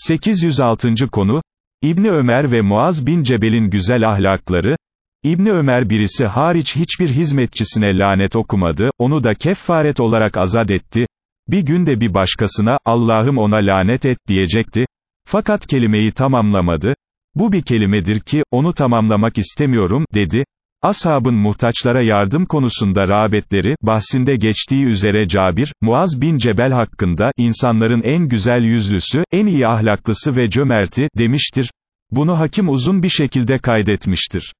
806. konu, İbni Ömer ve Muaz bin Cebel'in güzel ahlakları, İbni Ömer birisi hariç hiçbir hizmetçisine lanet okumadı, onu da keffaret olarak azat etti, bir günde bir başkasına, Allah'ım ona lanet et diyecekti, fakat kelimeyi tamamlamadı, bu bir kelimedir ki, onu tamamlamak istemiyorum, dedi, Ashabın muhtaçlara yardım konusunda rağbetleri, bahsinde geçtiği üzere Cabir, Muaz bin Cebel hakkında, insanların en güzel yüzlüsü, en iyi ahlaklısı ve cömerti, demiştir. Bunu hakim uzun bir şekilde kaydetmiştir.